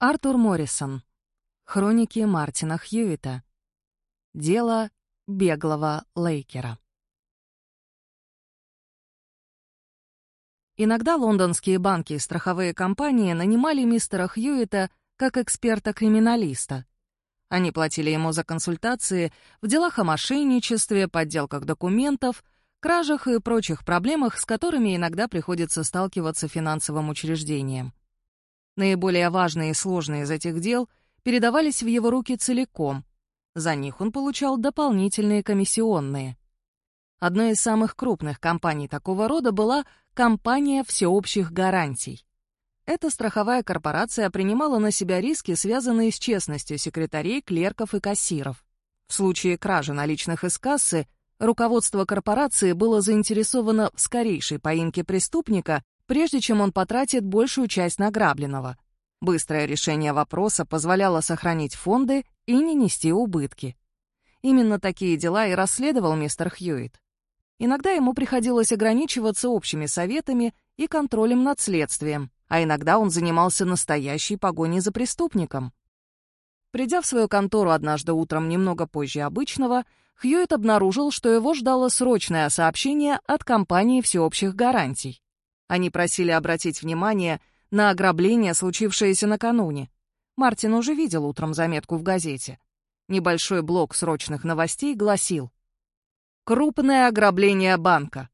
Артур Моррисон. Хроники Мартина Хьюита. Дело беглого Лейкера. Иногда лондонские банки и страховые компании нанимали мистера Хьюита как эксперта-криминалиста. Они платили ему за консультации в делах о мошенничестве, подделках документов, кражах и прочих проблемах, с которыми иногда приходится сталкиваться финансовым учреждениям. Наиболее важные и сложные из этих дел передавались в его руки целиком. За них он получал дополнительные комиссионные. Одной из самых крупных компаний такого рода была компания всеобщих гарантий. Эта страховая корпорация принимала на себя риски, связанные с честностью секретарей, клерков и кассиров. В случае кражи наличных из кассы руководство корпорации было заинтересовано в скорейшей поимке преступника прежде чем он потратит большую часть награбленного. Быстрое решение вопроса позволяло сохранить фонды и не нести убытки. Именно такие дела и расследовал мистер Хьюитт. Иногда ему приходилось ограничиваться общими советами и контролем над следствием, а иногда он занимался настоящей погоней за преступником. Придя в свою контору однажды утром немного позже обычного, Хьюитт обнаружил, что его ждало срочное сообщение от компании всеобщих гарантий. Они просили обратить внимание на ограбление, случившееся накануне. Мартин уже видел утром заметку в газете. Небольшой блок срочных новостей гласил «Крупное ограбление банка.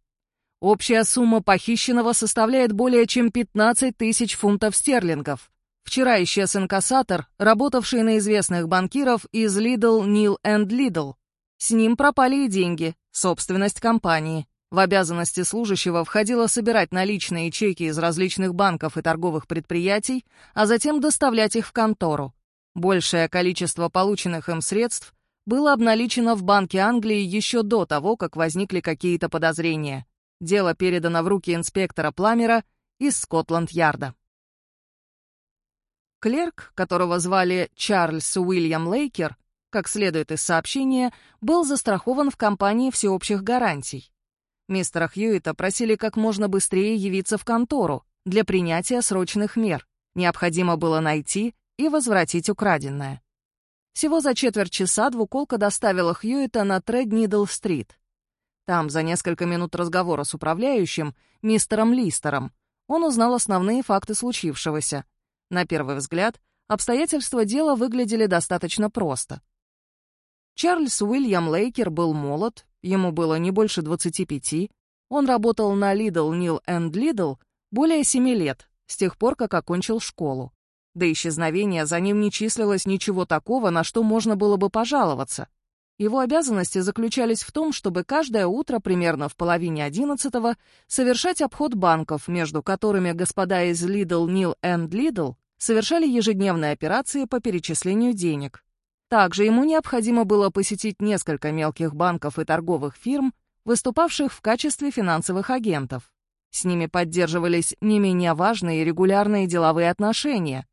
Общая сумма похищенного составляет более чем 15 тысяч фунтов стерлингов. Вчера исчез инкассатор, работавший на известных банкиров из Lidl, Nil and Lidl. С ним пропали и деньги, собственность компании. В обязанности служащего входило собирать наличные чеки из различных банков и торговых предприятий, а затем доставлять их в контору. Большее количество полученных им средств было обналичено в Банке Англии еще до того, как возникли какие-то подозрения. Дело передано в руки инспектора Пламера из Скотланд-Ярда. Клерк, которого звали Чарльз Уильям Лейкер, как следует из сообщения, был застрахован в компании всеобщих гарантий. Мистера Хьюита просили как можно быстрее явиться в контору для принятия срочных мер. Необходимо было найти и возвратить украденное. Всего за четверть часа двуколка доставила Хьюита на Тред-Нидл-стрит. Там, за несколько минут разговора с управляющим, мистером Листером, он узнал основные факты случившегося. На первый взгляд, обстоятельства дела выглядели достаточно просто. Чарльз Уильям Лейкер был молод, ему было не больше 25, он работал на Lidl Nil and Lidl более 7 лет, с тех пор, как окончил школу. До исчезновения за ним не числилось ничего такого, на что можно было бы пожаловаться. Его обязанности заключались в том, чтобы каждое утро примерно в половине одиннадцатого совершать обход банков, между которыми господа из Lidl Nil and Lidl совершали ежедневные операции по перечислению денег. Также ему необходимо было посетить несколько мелких банков и торговых фирм, выступавших в качестве финансовых агентов. С ними поддерживались не менее важные регулярные деловые отношения.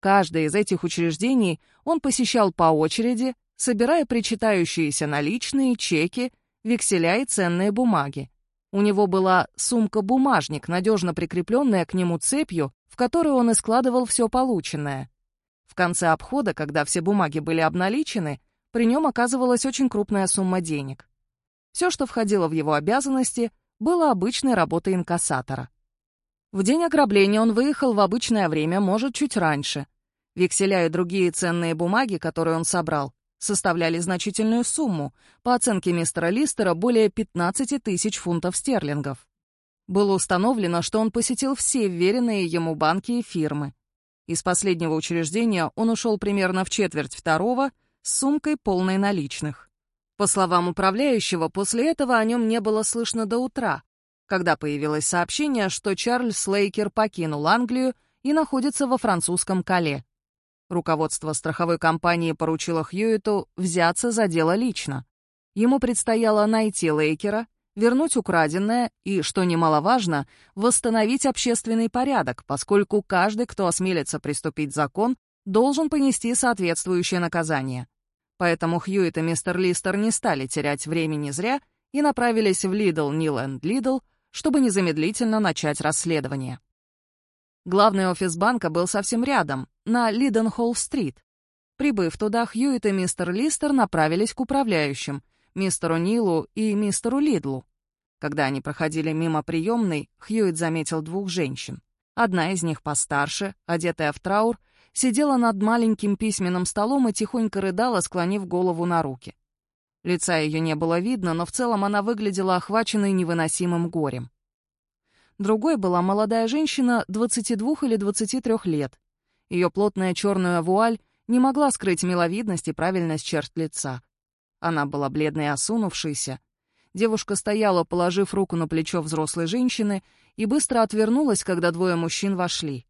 Каждое из этих учреждений он посещал по очереди, собирая причитающиеся наличные, чеки, векселя и ценные бумаги. У него была сумка-бумажник, надежно прикрепленная к нему цепью, в которую он и складывал все полученное. В конце обхода, когда все бумаги были обналичены, при нем оказывалась очень крупная сумма денег. Все, что входило в его обязанности, было обычной работой инкассатора. В день ограбления он выехал в обычное время, может, чуть раньше. Векселя и другие ценные бумаги, которые он собрал, составляли значительную сумму, по оценке мистера Листера, более 15 тысяч фунтов стерлингов. Было установлено, что он посетил все веренные ему банки и фирмы. Из последнего учреждения он ушел примерно в четверть второго с сумкой полной наличных. По словам управляющего, после этого о нем не было слышно до утра, когда появилось сообщение, что Чарльз Лейкер покинул Англию и находится во французском Кале. Руководство страховой компании поручило Хьюиту взяться за дело лично. Ему предстояло найти Лейкера вернуть украденное и, что немаловажно, восстановить общественный порядок, поскольку каждый, кто осмелится преступить закон, должен понести соответствующее наказание. Поэтому Хьюитт и мистер Листер не стали терять времени зря и направились в Лидл, Нил энд Лидл, чтобы незамедлительно начать расследование. Главный офис банка был совсем рядом, на Лиденхолл-стрит. Прибыв туда, Хьюит и мистер Листер направились к управляющим, мистеру Нилу и мистеру Лидлу. Когда они проходили мимо приемной, Хьюит заметил двух женщин. Одна из них постарше, одетая в траур, сидела над маленьким письменным столом и тихонько рыдала, склонив голову на руки. Лица ее не было видно, но в целом она выглядела охваченной невыносимым горем. Другой была молодая женщина 22 или 23 лет. Ее плотная черная вуаль не могла скрыть миловидность и правильность черт лица. Она была бледной и осунувшейся. Девушка стояла, положив руку на плечо взрослой женщины, и быстро отвернулась, когда двое мужчин вошли.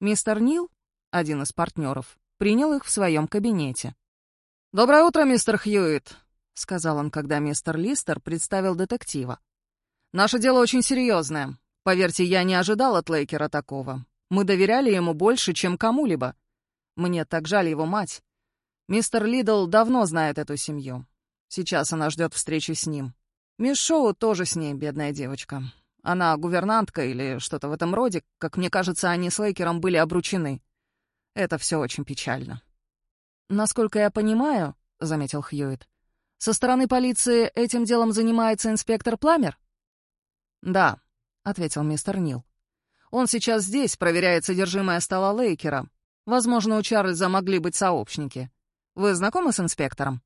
Мистер Нил, один из партнеров, принял их в своем кабинете. «Доброе утро, мистер Хьюитт», — сказал он, когда мистер Листер представил детектива. Наше дело очень серьезное. Поверьте, я не ожидал от Лейкера такого. Мы доверяли ему больше, чем кому-либо. Мне так жаль его мать. Мистер Лидл давно знает эту семью. Сейчас она ждет встречи с ним. Мисс Шоу тоже с ней, бедная девочка. Она гувернантка или что-то в этом роде. Как мне кажется, они с Лейкером были обручены. Это все очень печально. «Насколько я понимаю», — заметил Хьюитт, «со стороны полиции этим делом занимается инспектор Пламер?» «Да», — ответил мистер Нил. «Он сейчас здесь, проверяет содержимое стола Лейкера. Возможно, у Чарльза могли быть сообщники. Вы знакомы с инспектором?»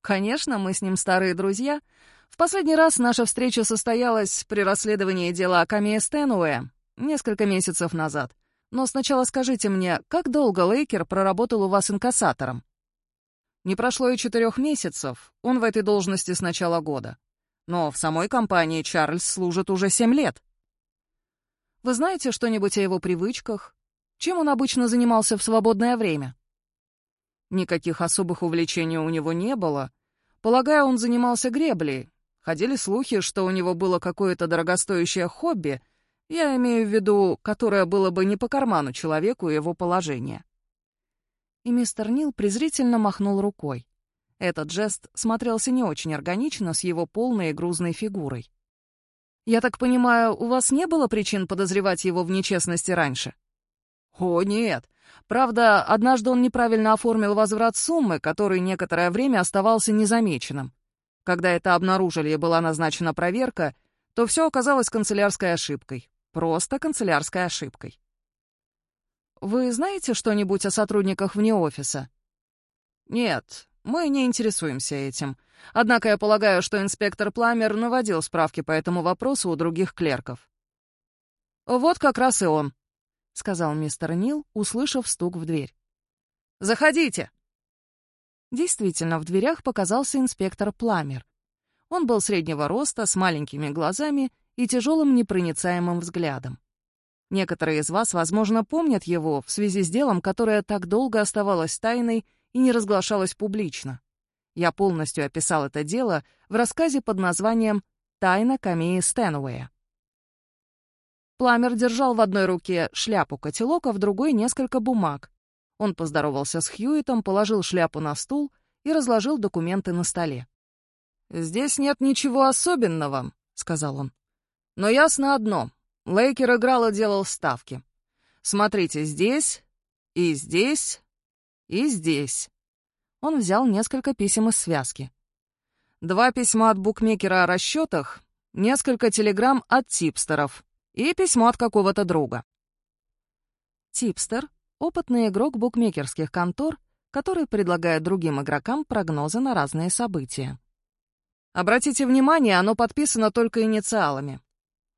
«Конечно, мы с ним старые друзья. В последний раз наша встреча состоялась при расследовании дела о Камее Стэнуэ несколько месяцев назад. Но сначала скажите мне, как долго Лейкер проработал у вас инкассатором?» «Не прошло и четырех месяцев. Он в этой должности с начала года. Но в самой компании Чарльз служит уже семь лет. Вы знаете что-нибудь о его привычках? Чем он обычно занимался в свободное время? Никаких особых увлечений у него не было. Полагаю, он занимался греблей. Ходили слухи, что у него было какое-то дорогостоящее хобби, я имею в виду, которое было бы не по карману человеку его положения. И мистер Нил презрительно махнул рукой. Этот жест смотрелся не очень органично с его полной и грузной фигурой. «Я так понимаю, у вас не было причин подозревать его в нечестности раньше?» «О, нет. Правда, однажды он неправильно оформил возврат суммы, который некоторое время оставался незамеченным. Когда это обнаружили и была назначена проверка, то все оказалось канцелярской ошибкой. Просто канцелярской ошибкой. «Вы знаете что-нибудь о сотрудниках вне офиса?» «Нет, мы не интересуемся этим. Однако я полагаю, что инспектор Пламер наводил справки по этому вопросу у других клерков. «Вот как раз и он», — сказал мистер Нил, услышав стук в дверь. «Заходите!» Действительно, в дверях показался инспектор Пламер. Он был среднего роста, с маленькими глазами и тяжелым непроницаемым взглядом. Некоторые из вас, возможно, помнят его в связи с делом, которое так долго оставалось тайной и не разглашалось публично. Я полностью описал это дело в рассказе под названием «Тайна камеи Стэнуэя». Пламер держал в одной руке шляпу-котелок, а в другой — несколько бумаг. Он поздоровался с Хьюитом, положил шляпу на стул и разложил документы на столе. «Здесь нет ничего особенного», — сказал он. «Но ясно одно. Лейкер играл и делал ставки. Смотрите, здесь и здесь и здесь. Он взял несколько писем из связки. Два письма от букмекера о расчетах, несколько телеграмм от типстеров и письмо от какого-то друга. Типстер — опытный игрок букмекерских контор, который предлагает другим игрокам прогнозы на разные события. Обратите внимание, оно подписано только инициалами.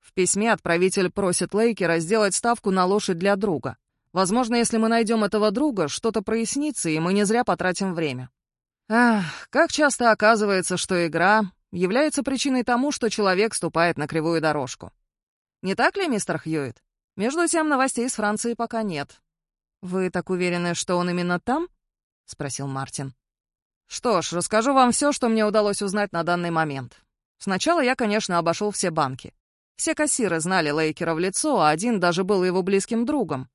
В письме отправитель просит Лейкера сделать ставку на лошадь для друга. Возможно, если мы найдем этого друга, что-то прояснится, и мы не зря потратим время. Ах, как часто оказывается, что игра является причиной тому, что человек ступает на кривую дорожку. Не так ли, мистер Хьюитт? Между тем, новостей из Франции пока нет. «Вы так уверены, что он именно там?» — спросил Мартин. «Что ж, расскажу вам все, что мне удалось узнать на данный момент. Сначала я, конечно, обошел все банки. Все кассиры знали Лейкера в лицо, а один даже был его близким другом.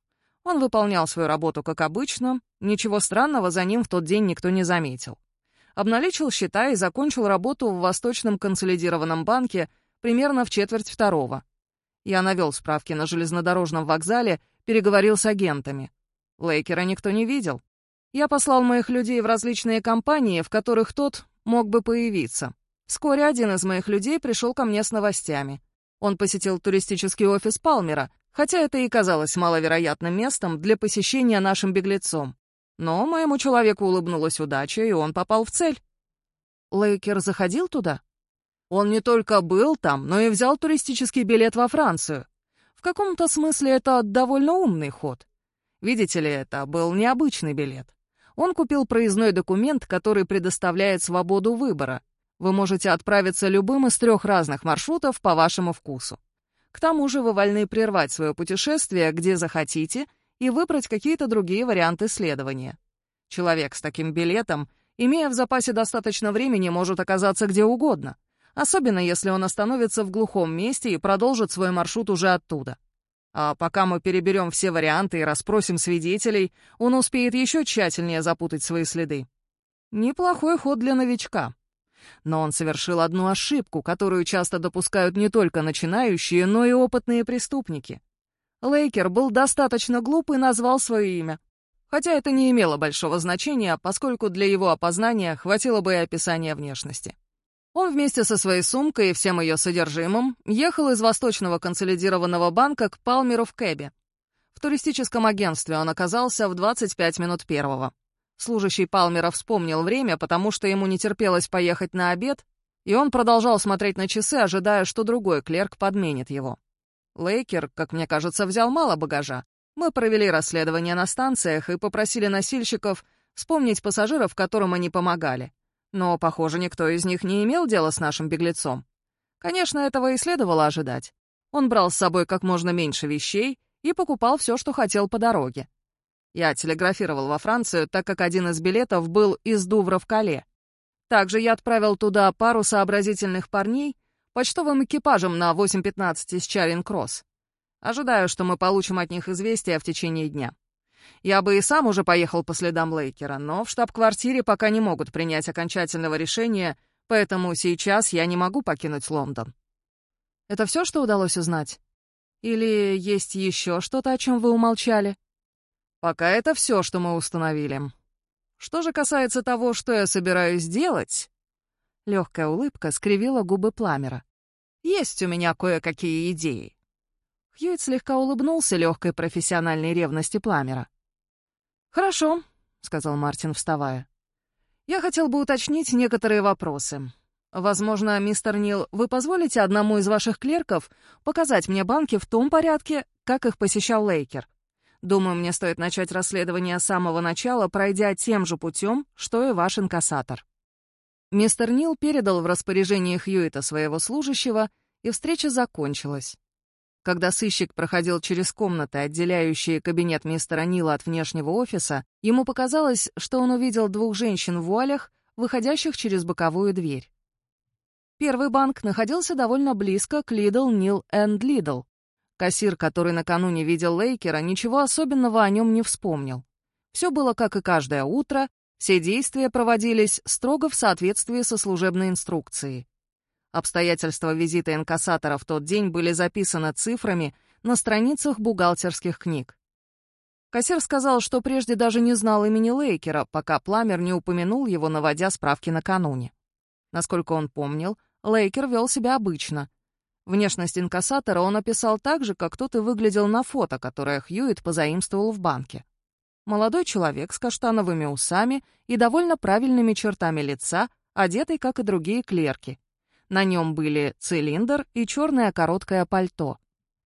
Он выполнял свою работу как обычно, ничего странного за ним в тот день никто не заметил. Обналичил счета и закончил работу в Восточном консолидированном банке примерно в четверть второго. Я навел справки на железнодорожном вокзале, переговорил с агентами. Лейкера никто не видел. Я послал моих людей в различные компании, в которых тот мог бы появиться. Вскоре один из моих людей пришел ко мне с новостями. Он посетил туристический офис Палмера, хотя это и казалось маловероятным местом для посещения нашим беглецом. Но моему человеку улыбнулась удача, и он попал в цель. Лейкер заходил туда? Он не только был там, но и взял туристический билет во Францию. В каком-то смысле это довольно умный ход. Видите ли, это был необычный билет. Он купил проездной документ, который предоставляет свободу выбора. Вы можете отправиться любым из трех разных маршрутов по вашему вкусу. К тому же вы вольны прервать свое путешествие, где захотите, и выбрать какие-то другие варианты следования. Человек с таким билетом, имея в запасе достаточно времени, может оказаться где угодно, особенно если он остановится в глухом месте и продолжит свой маршрут уже оттуда. А пока мы переберем все варианты и расспросим свидетелей, он успеет еще тщательнее запутать свои следы. Неплохой ход для новичка. Но он совершил одну ошибку, которую часто допускают не только начинающие, но и опытные преступники. Лейкер был достаточно глуп и назвал свое имя. Хотя это не имело большого значения, поскольку для его опознания хватило бы и описания внешности. Он вместе со своей сумкой и всем ее содержимым ехал из Восточного консолидированного банка к Палмеру в Кэбе. В туристическом агентстве он оказался в 25 минут первого. Служащий Палмера вспомнил время, потому что ему не терпелось поехать на обед, и он продолжал смотреть на часы, ожидая, что другой клерк подменит его. Лейкер, как мне кажется, взял мало багажа. Мы провели расследование на станциях и попросили носильщиков вспомнить пассажиров, которым они помогали. Но, похоже, никто из них не имел дела с нашим беглецом. Конечно, этого и следовало ожидать. Он брал с собой как можно меньше вещей и покупал все, что хотел по дороге. Я телеграфировал во Францию, так как один из билетов был из Дувра в Кале. Также я отправил туда пару сообразительных парней почтовым экипажем на 8.15 из Чаринг-Кросс. Ожидаю, что мы получим от них известия в течение дня. Я бы и сам уже поехал по следам Лейкера, но в штаб-квартире пока не могут принять окончательного решения, поэтому сейчас я не могу покинуть Лондон. Это все, что удалось узнать? Или есть еще что-то, о чем вы умолчали? Пока это все, что мы установили. Что же касается того, что я собираюсь делать... Легкая улыбка скривила губы Пламера. Есть у меня кое-какие идеи. Хьюит слегка улыбнулся легкой профессиональной ревности Пламера. «Хорошо», — сказал Мартин, вставая. «Я хотел бы уточнить некоторые вопросы. Возможно, мистер Нил, вы позволите одному из ваших клерков показать мне банки в том порядке, как их посещал Лейкер? Думаю, мне стоит начать расследование с самого начала, пройдя тем же путем, что и ваш инкассатор». Мистер Нил передал в распоряжение Хьюита своего служащего, и встреча закончилась. Когда сыщик проходил через комнаты, отделяющие кабинет мистера Нила от внешнего офиса, ему показалось, что он увидел двух женщин в вуалях, выходящих через боковую дверь. Первый банк находился довольно близко к Лидл Нил энд Лидл. Кассир, который накануне видел Лейкера, ничего особенного о нем не вспомнил. Все было как и каждое утро, все действия проводились строго в соответствии со служебной инструкцией. Обстоятельства визита инкассатора в тот день были записаны цифрами на страницах бухгалтерских книг. Кассир сказал, что прежде даже не знал имени Лейкера, пока Пламер не упомянул его, наводя справки накануне. Насколько он помнил, Лейкер вел себя обычно. Внешность инкассатора он описал так же, как тот и выглядел на фото, которое Хьюит позаимствовал в банке. Молодой человек с каштановыми усами и довольно правильными чертами лица, одетый, как и другие клерки, на нем были цилиндр и черное короткое пальто.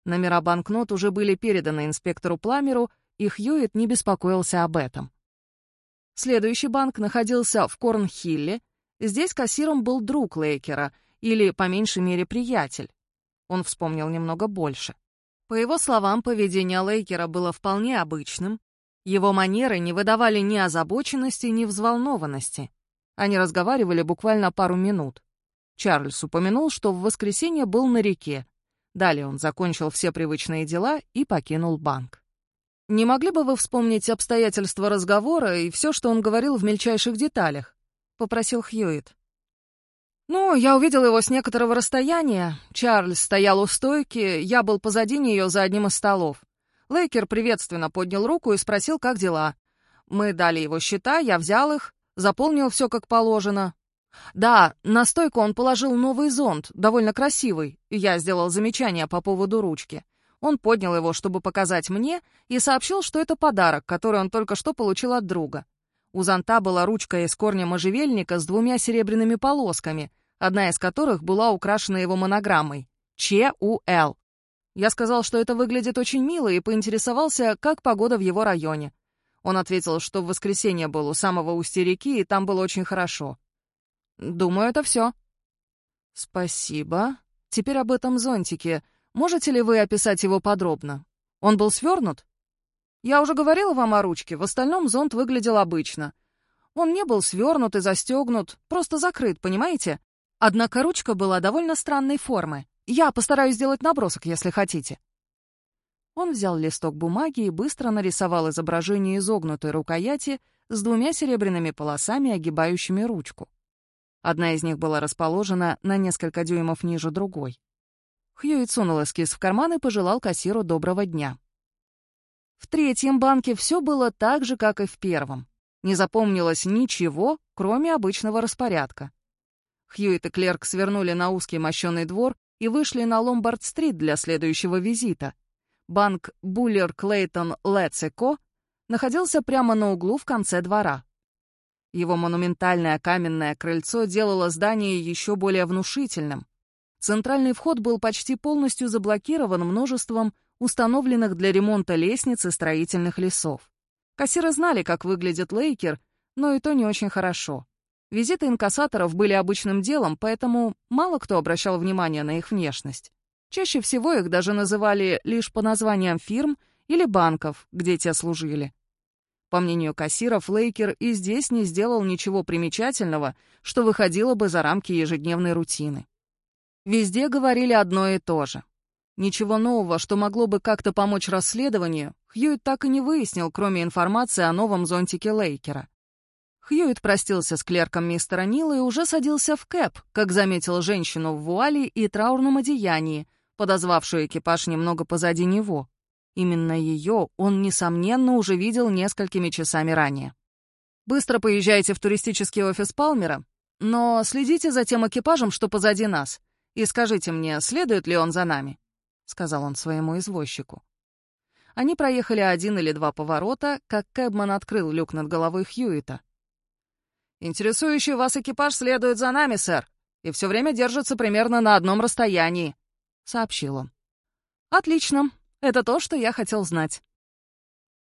Номера банкнот уже были переданы инспектору Пламеру, и Хьюит не беспокоился об этом. Следующий банк находился в Корнхилле. Здесь кассиром был друг Лейкера, или, по меньшей мере, приятель. Он вспомнил немного больше. По его словам, поведение Лейкера было вполне обычным. Его манеры не выдавали ни озабоченности, ни взволнованности. Они разговаривали буквально пару минут. Чарльз упомянул, что в воскресенье был на реке. Далее он закончил все привычные дела и покинул банк. «Не могли бы вы вспомнить обстоятельства разговора и все, что он говорил в мельчайших деталях?» — попросил Хьюит. «Ну, я увидел его с некоторого расстояния. Чарльз стоял у стойки, я был позади нее за одним из столов. Лейкер приветственно поднял руку и спросил, как дела. Мы дали его счета, я взял их, заполнил все как положено. Да, на стойку он положил новый зонт, довольно красивый. Я сделал замечание по поводу ручки. Он поднял его, чтобы показать мне, и сообщил, что это подарок, который он только что получил от друга. У зонта была ручка из корня можжевельника с двумя серебряными полосками, одна из которых была украшена его монограммой «ЧУЛ». Я сказал, что это выглядит очень мило, и поинтересовался, как погода в его районе. Он ответил, что в воскресенье был у самого устья реки, и там было очень хорошо. Думаю, это все. Спасибо. Теперь об этом зонтике. Можете ли вы описать его подробно? Он был свернут? Я уже говорила вам о ручке, в остальном зонт выглядел обычно. Он не был свернут и застегнут, просто закрыт, понимаете? Однако ручка была довольно странной формы. Я постараюсь сделать набросок, если хотите». Он взял листок бумаги и быстро нарисовал изображение изогнутой рукояти с двумя серебряными полосами, огибающими ручку. Одна из них была расположена на несколько дюймов ниже другой. Хьюит сунул эскиз в карман и пожелал кассиру доброго дня. В третьем банке все было так же, как и в первом. Не запомнилось ничего, кроме обычного распорядка. Хьюит и Клерк свернули на узкий мощенный двор и вышли на Ломбард-стрит для следующего визита. Банк Буллер Клейтон Летсеко находился прямо на углу в конце двора. Его монументальное каменное крыльцо делало здание еще более внушительным. Центральный вход был почти полностью заблокирован множеством установленных для ремонта лестниц и строительных лесов. Кассиры знали, как выглядит Лейкер, но и то не очень хорошо. Визиты инкассаторов были обычным делом, поэтому мало кто обращал внимание на их внешность. Чаще всего их даже называли лишь по названиям фирм или банков, где те служили. По мнению кассиров, Лейкер и здесь не сделал ничего примечательного, что выходило бы за рамки ежедневной рутины. Везде говорили одно и то же. Ничего нового, что могло бы как-то помочь расследованию, Хьюит так и не выяснил, кроме информации о новом зонтике Лейкера. Хьюит простился с клерком мистера Нила и уже садился в кэп, как заметил женщину в вуале и траурном одеянии, подозвавшую экипаж немного позади него. Именно ее он, несомненно, уже видел несколькими часами ранее. «Быстро поезжайте в туристический офис Палмера, но следите за тем экипажем, что позади нас, и скажите мне, следует ли он за нами», — сказал он своему извозчику. Они проехали один или два поворота, как Кэбман открыл люк над головой Хьюита. «Интересующий вас экипаж следует за нами, сэр, и все время держится примерно на одном расстоянии», — сообщил он. «Отлично. Это то, что я хотел знать».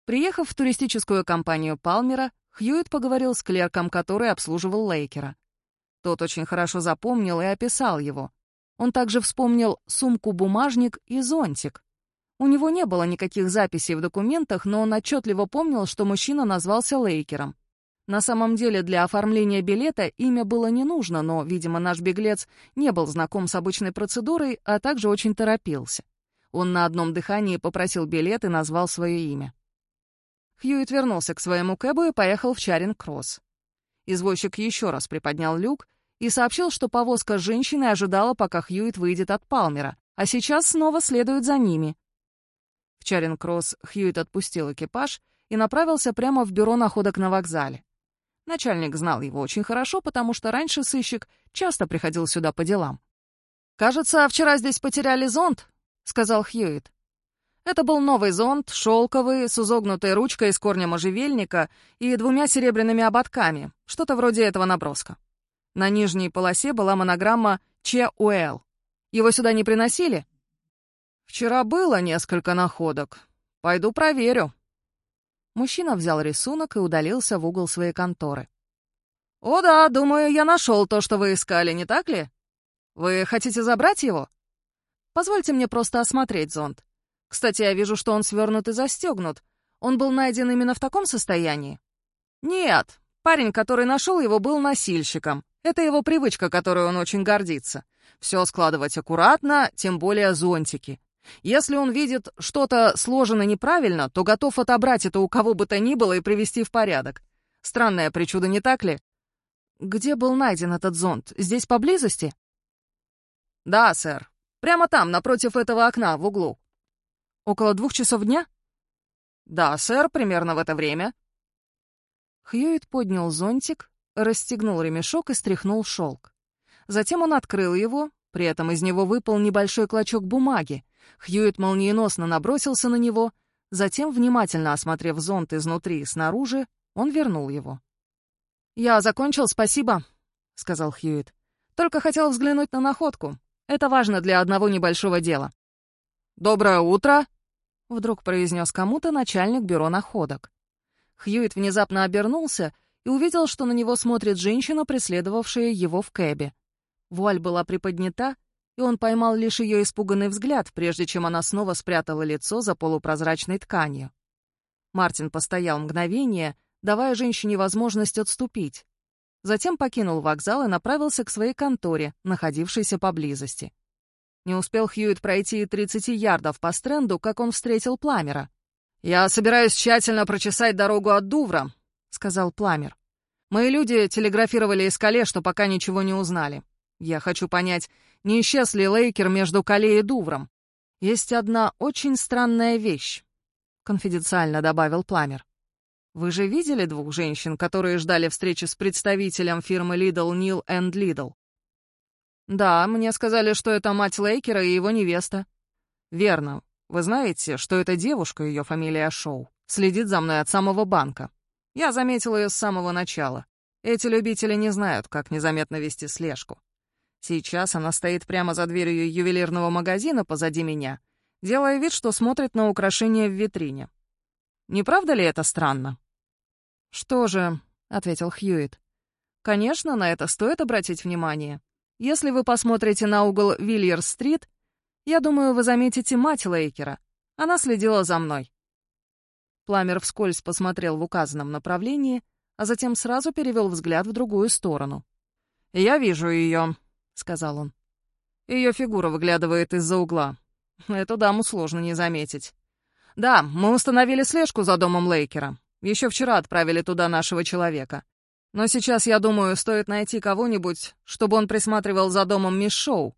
Приехав в туристическую компанию Палмера, Хьюит поговорил с клерком, который обслуживал Лейкера. Тот очень хорошо запомнил и описал его. Он также вспомнил сумку-бумажник и зонтик. У него не было никаких записей в документах, но он отчетливо помнил, что мужчина назвался Лейкером. На самом деле для оформления билета имя было не нужно, но, видимо, наш беглец не был знаком с обычной процедурой, а также очень торопился. Он на одном дыхании попросил билет и назвал свое имя. Хьюит вернулся к своему кэбу и поехал в Чаринг-Кросс. Извозчик еще раз приподнял люк и сообщил, что повозка с женщиной ожидала, пока Хьюит выйдет от Палмера, а сейчас снова следует за ними. В Чаринг-Кросс Хьюит отпустил экипаж и направился прямо в бюро находок на вокзале. Начальник знал его очень хорошо, потому что раньше сыщик часто приходил сюда по делам. «Кажется, вчера здесь потеряли зонт», — сказал Хьюит. Это был новый зонт, шелковый, с изогнутой ручкой из корня можжевельника и двумя серебряными ободками, что-то вроде этого наброска. На нижней полосе была монограмма ЧУЛ. Его сюда не приносили? Вчера было несколько находок. Пойду проверю, Мужчина взял рисунок и удалился в угол своей конторы. «О да, думаю, я нашел то, что вы искали, не так ли? Вы хотите забрать его? Позвольте мне просто осмотреть зонт. Кстати, я вижу, что он свернут и застегнут. Он был найден именно в таком состоянии?» «Нет, парень, который нашел его, был носильщиком. Это его привычка, которой он очень гордится. Все складывать аккуратно, тем более зонтики. Если он видит что-то сложено неправильно, то готов отобрать это у кого бы то ни было и привести в порядок. Странное причуда, не так ли? Где был найден этот зонт? Здесь поблизости? Да, сэр. Прямо там, напротив этого окна, в углу. Около двух часов дня? «Да, сэр, примерно в это время». Хьюит поднял зонтик, расстегнул ремешок и стряхнул шелк. Затем он открыл его, при этом из него выпал небольшой клочок бумаги. Хьюит молниеносно набросился на него, затем, внимательно осмотрев зонт изнутри и снаружи, он вернул его. «Я закончил, спасибо», — сказал Хьюит. «Только хотел взглянуть на находку. Это важно для одного небольшого дела». «Доброе утро», — вдруг произнес кому-то начальник бюро находок. Хьюит внезапно обернулся и увидел, что на него смотрит женщина, преследовавшая его в кэбе. Вуаль была приподнята, и он поймал лишь ее испуганный взгляд, прежде чем она снова спрятала лицо за полупрозрачной тканью. Мартин постоял мгновение, давая женщине возможность отступить. Затем покинул вокзал и направился к своей конторе, находившейся поблизости. Не успел Хьюит пройти и 30 ярдов по стренду, как он встретил Пламера. «Я собираюсь тщательно прочесать дорогу от Дувра», — сказал Пламер. «Мои люди телеграфировали из Кале, что пока ничего не узнали. Я хочу понять, не исчез ли Лейкер между Кале и Дувром. Есть одна очень странная вещь», — конфиденциально добавил Пламер. «Вы же видели двух женщин, которые ждали встречи с представителем фирмы Lidl Нил энд Lidl?» «Да, мне сказали, что это мать Лейкера и его невеста». «Верно. Вы знаете, что эта девушка, ее фамилия Шоу, следит за мной от самого банка. Я заметил ее с самого начала. Эти любители не знают, как незаметно вести слежку. Сейчас она стоит прямо за дверью ювелирного магазина позади меня, делая вид, что смотрит на украшения в витрине. Не правда ли это странно? «Что же», — ответил Хьюит, — «конечно, на это стоит обратить внимание. Если вы посмотрите на угол Вильерс-стрит, я думаю, вы заметите мать Лейкера. Она следила за мной». Пламер вскользь посмотрел в указанном направлении, а затем сразу перевел взгляд в другую сторону. «Я вижу ее», — сказал он. Ее фигура выглядывает из-за угла. Эту даму сложно не заметить. «Да, мы установили слежку за домом Лейкера. Еще вчера отправили туда нашего человека. Но сейчас, я думаю, стоит найти кого-нибудь, чтобы он присматривал за домом мисс Шоу.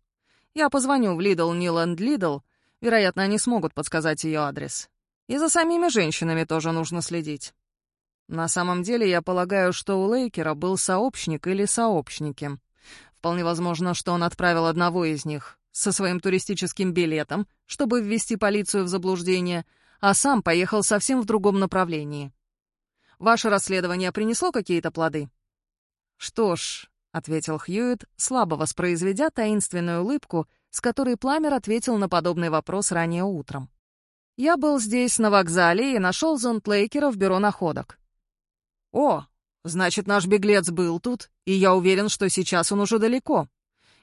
Я позвоню в Лидл, Нил энд Лидл. Вероятно, они смогут подсказать ее адрес. И за самими женщинами тоже нужно следить. На самом деле, я полагаю, что у Лейкера был сообщник или сообщники. Вполне возможно, что он отправил одного из них со своим туристическим билетом, чтобы ввести полицию в заблуждение, а сам поехал совсем в другом направлении. Ваше расследование принесло какие-то плоды?» «Что ж», — ответил Хьюит, слабо воспроизведя таинственную улыбку, с которой Пламер ответил на подобный вопрос ранее утром. «Я был здесь, на вокзале, и нашел зонт Лейкера в бюро находок». «О, значит, наш беглец был тут, и я уверен, что сейчас он уже далеко.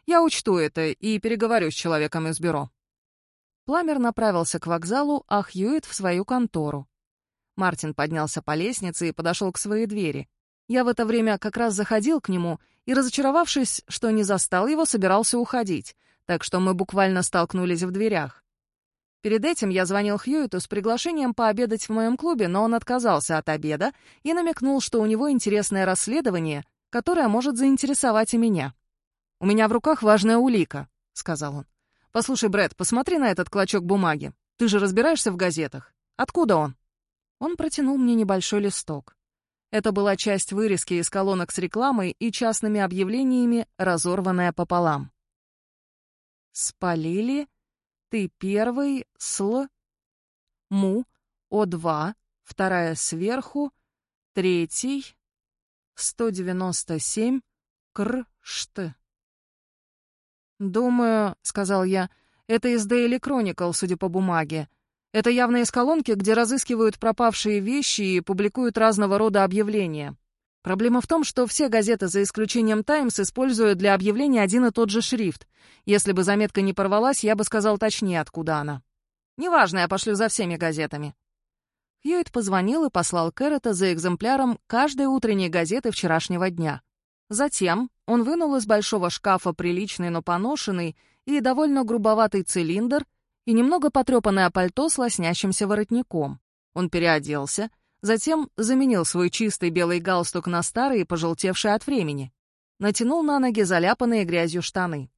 Я учту это и переговорю с человеком из бюро». Пламер направился к вокзалу, а Хьюит — в свою контору. Мартин поднялся по лестнице и подошел к своей двери. Я в это время как раз заходил к нему и, разочаровавшись, что не застал его, собирался уходить, так что мы буквально столкнулись в дверях. Перед этим я звонил Хьюиту с приглашением пообедать в моем клубе, но он отказался от обеда и намекнул, что у него интересное расследование, которое может заинтересовать и меня. «У меня в руках важная улика», — сказал он. «Послушай, Брэд, посмотри на этот клочок бумаги. Ты же разбираешься в газетах. Откуда он?» Он протянул мне небольшой листок. Это была часть вырезки из колонок с рекламой и частными объявлениями, разорванная пополам. «Спалили. Ты первый. Сл. Му. О2. Вторая сверху. Третий. 197. Кр. Шт». «Думаю», — сказал я, — «это из Daily Chronicle, судя по бумаге. Это явно из колонки, где разыскивают пропавшие вещи и публикуют разного рода объявления. Проблема в том, что все газеты, за исключением «Таймс», используют для объявления один и тот же шрифт. Если бы заметка не порвалась, я бы сказал точнее, откуда она. Неважно, я пошлю за всеми газетами. Хьюитт позвонил и послал Кэррета за экземпляром каждой утренней газеты вчерашнего дня. Затем он вынул из большого шкафа приличный, но поношенный и довольно грубоватый цилиндр — и немного потрепанное пальто с лоснящимся воротником. Он переоделся, затем заменил свой чистый белый галстук на старый, пожелтевший от времени. Натянул на ноги заляпанные грязью штаны.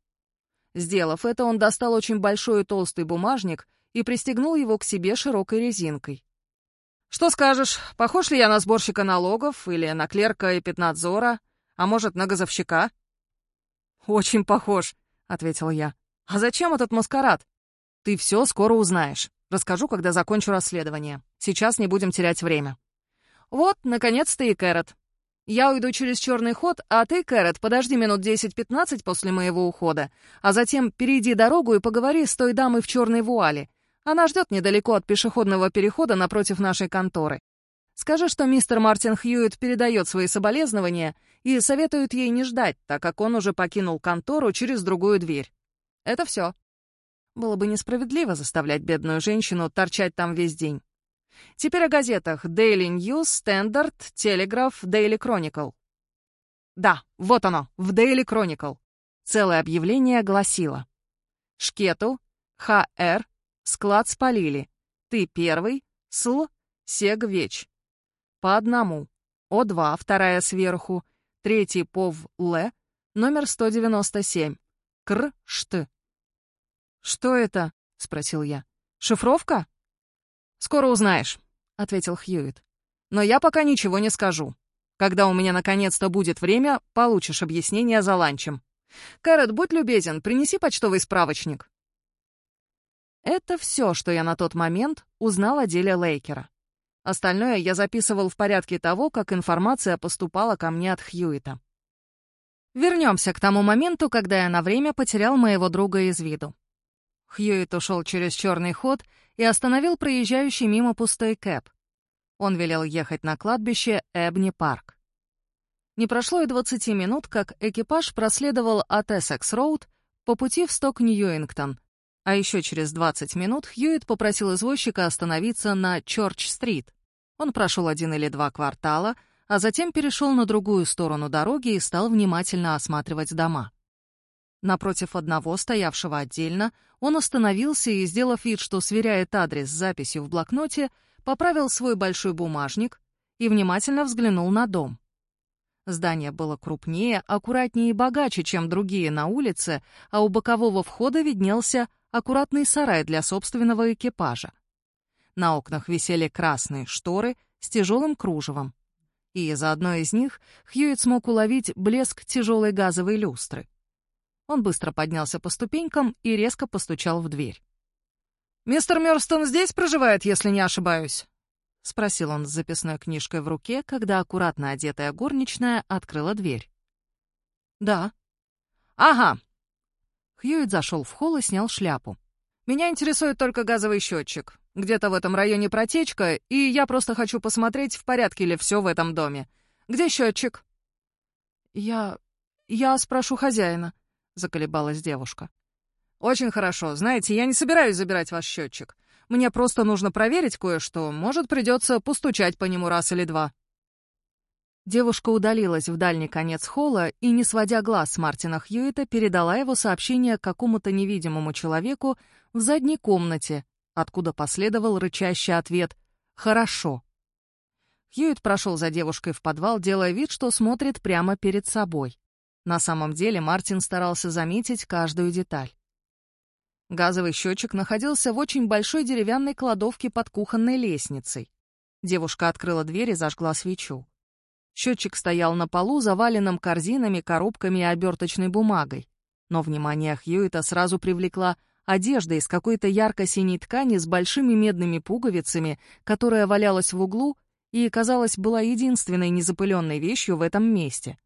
Сделав это, он достал очень большой и толстый бумажник и пристегнул его к себе широкой резинкой. «Что скажешь, похож ли я на сборщика налогов или на клерка эпиднадзора, а может, на газовщика?» «Очень похож», — ответил я. «А зачем этот маскарад?» «Ты все скоро узнаешь. Расскажу, когда закончу расследование. Сейчас не будем терять время». «Вот, наконец-то и Кэрот. Я уйду через черный ход, а ты, Кэрот, подожди минут 10-15 после моего ухода, а затем перейди дорогу и поговори с той дамой в черной вуале. Она ждет недалеко от пешеходного перехода напротив нашей конторы. Скажи, что мистер Мартин Хьюитт передает свои соболезнования и советует ей не ждать, так как он уже покинул контору через другую дверь. Это все. Было бы несправедливо заставлять бедную женщину торчать там весь день. Теперь о газетах Daily News, Standard, Telegraph, Daily Chronicle. Да, вот оно, в Daily Chronicle. Целое объявление гласило. Шкету, ХР, склад спалили. Ты первый, СЛ, Сег Веч. По одному. О2, вторая сверху. Третий ПОВ Л, номер 197. Кр, Шт. «Что это?» — спросил я. «Шифровка?» «Скоро узнаешь», — ответил Хьюит. «Но я пока ничего не скажу. Когда у меня наконец-то будет время, получишь объяснение за ланчем. Кэрот, будь любезен, принеси почтовый справочник». Это все, что я на тот момент узнал о деле Лейкера. Остальное я записывал в порядке того, как информация поступала ко мне от Хьюита. Вернемся к тому моменту, когда я на время потерял моего друга из виду. Хьюит ушел через черный ход и остановил проезжающий мимо пустой кэп. Он велел ехать на кладбище Эбни-парк. Не прошло и 20 минут, как экипаж проследовал от Эссекс-роуд по пути в Сток-Ньюингтон, а еще через 20 минут Хьюит попросил извозчика остановиться на Чорч-стрит. Он прошел один или два квартала, а затем перешел на другую сторону дороги и стал внимательно осматривать дома. Напротив одного, стоявшего отдельно, он остановился и, сделав вид, что сверяет адрес с записью в блокноте, поправил свой большой бумажник и внимательно взглянул на дом. Здание было крупнее, аккуратнее и богаче, чем другие на улице, а у бокового входа виднелся аккуратный сарай для собственного экипажа. На окнах висели красные шторы с тяжелым кружевом. И из одной из них Хьюит смог уловить блеск тяжелой газовой люстры. Он быстро поднялся по ступенькам и резко постучал в дверь. «Мистер Мёрстон здесь проживает, если не ошибаюсь?» — спросил он с записной книжкой в руке, когда аккуратно одетая горничная открыла дверь. «Да». «Ага». Хьюит зашел в холл и снял шляпу. «Меня интересует только газовый счетчик. Где-то в этом районе протечка, и я просто хочу посмотреть, в порядке ли все в этом доме. Где счетчик?» «Я... я спрошу хозяина», — заколебалась девушка. «Очень хорошо. Знаете, я не собираюсь забирать ваш счетчик. Мне просто нужно проверить кое-что. Может, придется постучать по нему раз или два». Девушка удалилась в дальний конец холла и, не сводя глаз с Мартина Хьюита, передала его сообщение какому-то невидимому человеку в задней комнате, откуда последовал рычащий ответ «Хорошо». Хьюит прошел за девушкой в подвал, делая вид, что смотрит прямо перед собой. На самом деле Мартин старался заметить каждую деталь. Газовый счетчик находился в очень большой деревянной кладовке под кухонной лестницей. Девушка открыла дверь и зажгла свечу. Счетчик стоял на полу, заваленном корзинами, коробками и оберточной бумагой. Но внимание Хьюита сразу привлекла одежда из какой-то ярко-синей ткани с большими медными пуговицами, которая валялась в углу и, казалось, была единственной незапыленной вещью в этом месте.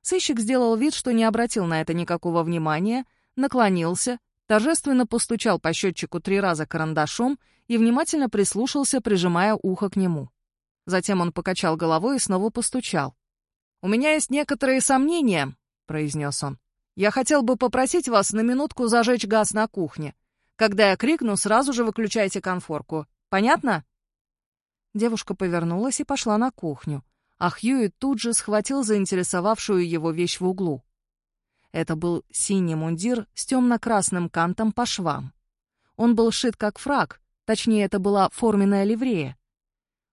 Сыщик сделал вид, что не обратил на это никакого внимания, наклонился, торжественно постучал по счетчику три раза карандашом и внимательно прислушался, прижимая ухо к нему. Затем он покачал головой и снова постучал. «У меня есть некоторые сомнения», — произнес он. «Я хотел бы попросить вас на минутку зажечь газ на кухне. Когда я крикну, сразу же выключайте конфорку. Понятно?» Девушка повернулась и пошла на кухню а Хьюи тут же схватил заинтересовавшую его вещь в углу. Это был синий мундир с темно-красным кантом по швам. Он был шит как фраг, точнее, это была форменная ливрея.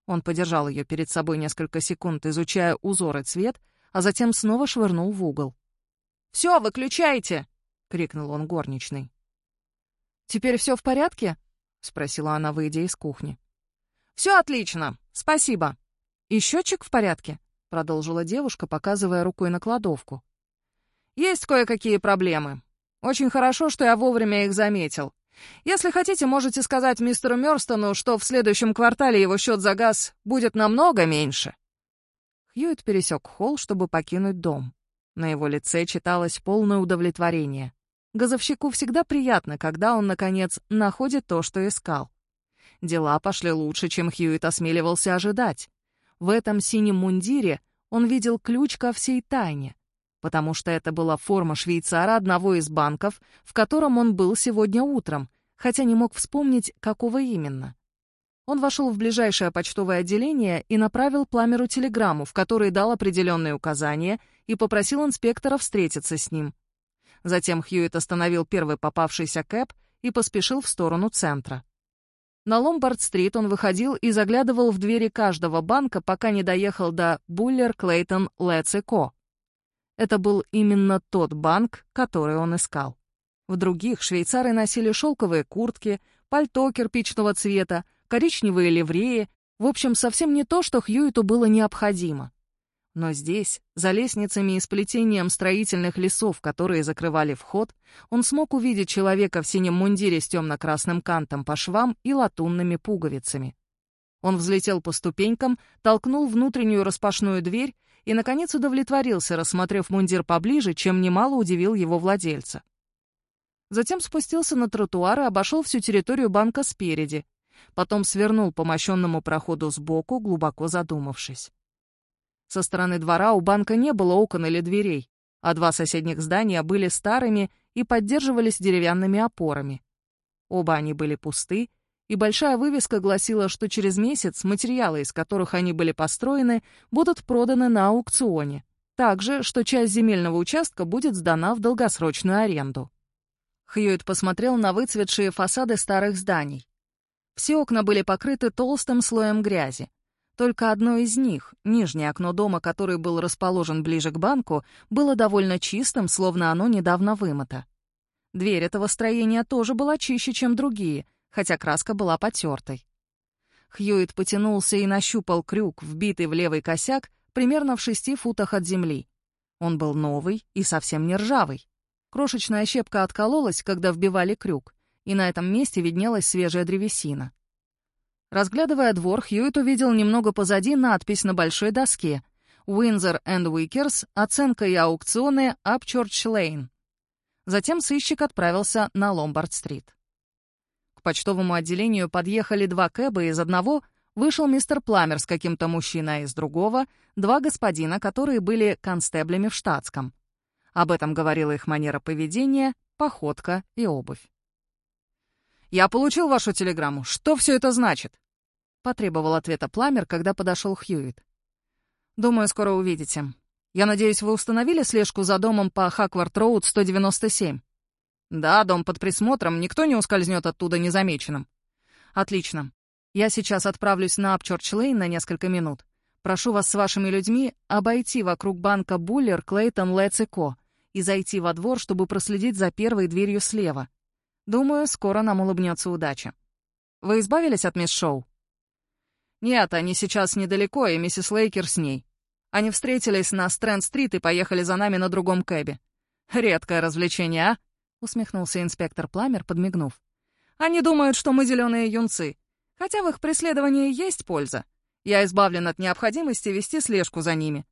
Он подержал ее перед собой несколько секунд, изучая узор и цвет, а затем снова швырнул в угол. «Все, выключайте!» — крикнул он горничной. «Теперь все в порядке?» — спросила она, выйдя из кухни. «Все отлично, спасибо». «И счетчик в порядке?» — продолжила девушка, показывая рукой на кладовку. «Есть кое-какие проблемы. Очень хорошо, что я вовремя их заметил. Если хотите, можете сказать мистеру Мёрстону, что в следующем квартале его счет за газ будет намного меньше». Хьюит пересек холл, чтобы покинуть дом. На его лице читалось полное удовлетворение. Газовщику всегда приятно, когда он, наконец, находит то, что искал. Дела пошли лучше, чем Хьюит осмеливался ожидать. В этом синем мундире он видел ключ ко всей тайне, потому что это была форма швейцара одного из банков, в котором он был сегодня утром, хотя не мог вспомнить, какого именно. Он вошел в ближайшее почтовое отделение и направил Пламеру телеграмму, в которой дал определенные указания и попросил инспектора встретиться с ним. Затем Хьюитт остановил первый попавшийся кэп и поспешил в сторону центра. На Ломбард-стрит он выходил и заглядывал в двери каждого банка, пока не доехал до Буллер Клейтон Летс Ко. Это был именно тот банк, который он искал. В других швейцары носили шелковые куртки, пальто кирпичного цвета, коричневые ливреи, в общем, совсем не то, что Хьюиту было необходимо. Но здесь, за лестницами и сплетением строительных лесов, которые закрывали вход, он смог увидеть человека в синем мундире с темно-красным кантом по швам и латунными пуговицами. Он взлетел по ступенькам, толкнул внутреннюю распашную дверь и, наконец, удовлетворился, рассмотрев мундир поближе, чем немало удивил его владельца. Затем спустился на тротуар и обошел всю территорию банка спереди, потом свернул по мощенному проходу сбоку, глубоко задумавшись. Со стороны двора у банка не было окон или дверей, а два соседних здания были старыми и поддерживались деревянными опорами. Оба они были пусты, и большая вывеска гласила, что через месяц материалы, из которых они были построены, будут проданы на аукционе. Также, что часть земельного участка будет сдана в долгосрочную аренду. Хьюит посмотрел на выцветшие фасады старых зданий. Все окна были покрыты толстым слоем грязи. Только одно из них, нижнее окно дома, который был расположен ближе к банку, было довольно чистым, словно оно недавно вымыто. Дверь этого строения тоже была чище, чем другие, хотя краска была потертой. Хьюит потянулся и нащупал крюк, вбитый в левый косяк, примерно в шести футах от земли. Он был новый и совсем не ржавый. Крошечная щепка откололась, когда вбивали крюк, и на этом месте виднелась свежая древесина. Разглядывая двор, Хьюит увидел немного позади надпись на большой доске «Windsor and Wickers. Оценка и аукционы Upchurch Lane». Затем сыщик отправился на Ломбард-стрит. К почтовому отделению подъехали два кэба, из одного вышел мистер Пламер с каким-то мужчиной, а из другого — два господина, которые были констеблями в штатском. Об этом говорила их манера поведения, походка и обувь. «Я получил вашу телеграмму. Что все это значит?» Потребовал ответа Пламер, когда подошел Хьюит. «Думаю, скоро увидите. Я надеюсь, вы установили слежку за домом по Хаквард-Роуд 197?» «Да, дом под присмотром, никто не ускользнет оттуда незамеченным». «Отлично. Я сейчас отправлюсь на Апчорч-Лейн на несколько минут. Прошу вас с вашими людьми обойти вокруг банка Буллер, Клейтон, Летс и Ко и зайти во двор, чтобы проследить за первой дверью слева. Думаю, скоро нам улыбнется удача. Вы избавились от мисс Шоу?» «Нет, они сейчас недалеко, и миссис Лейкер с ней. Они встретились на Стрэнд-стрит и поехали за нами на другом кэбе. Редкое развлечение, а?» — усмехнулся инспектор Пламер, подмигнув. «Они думают, что мы зеленые юнцы. Хотя в их преследовании есть польза. Я избавлен от необходимости вести слежку за ними».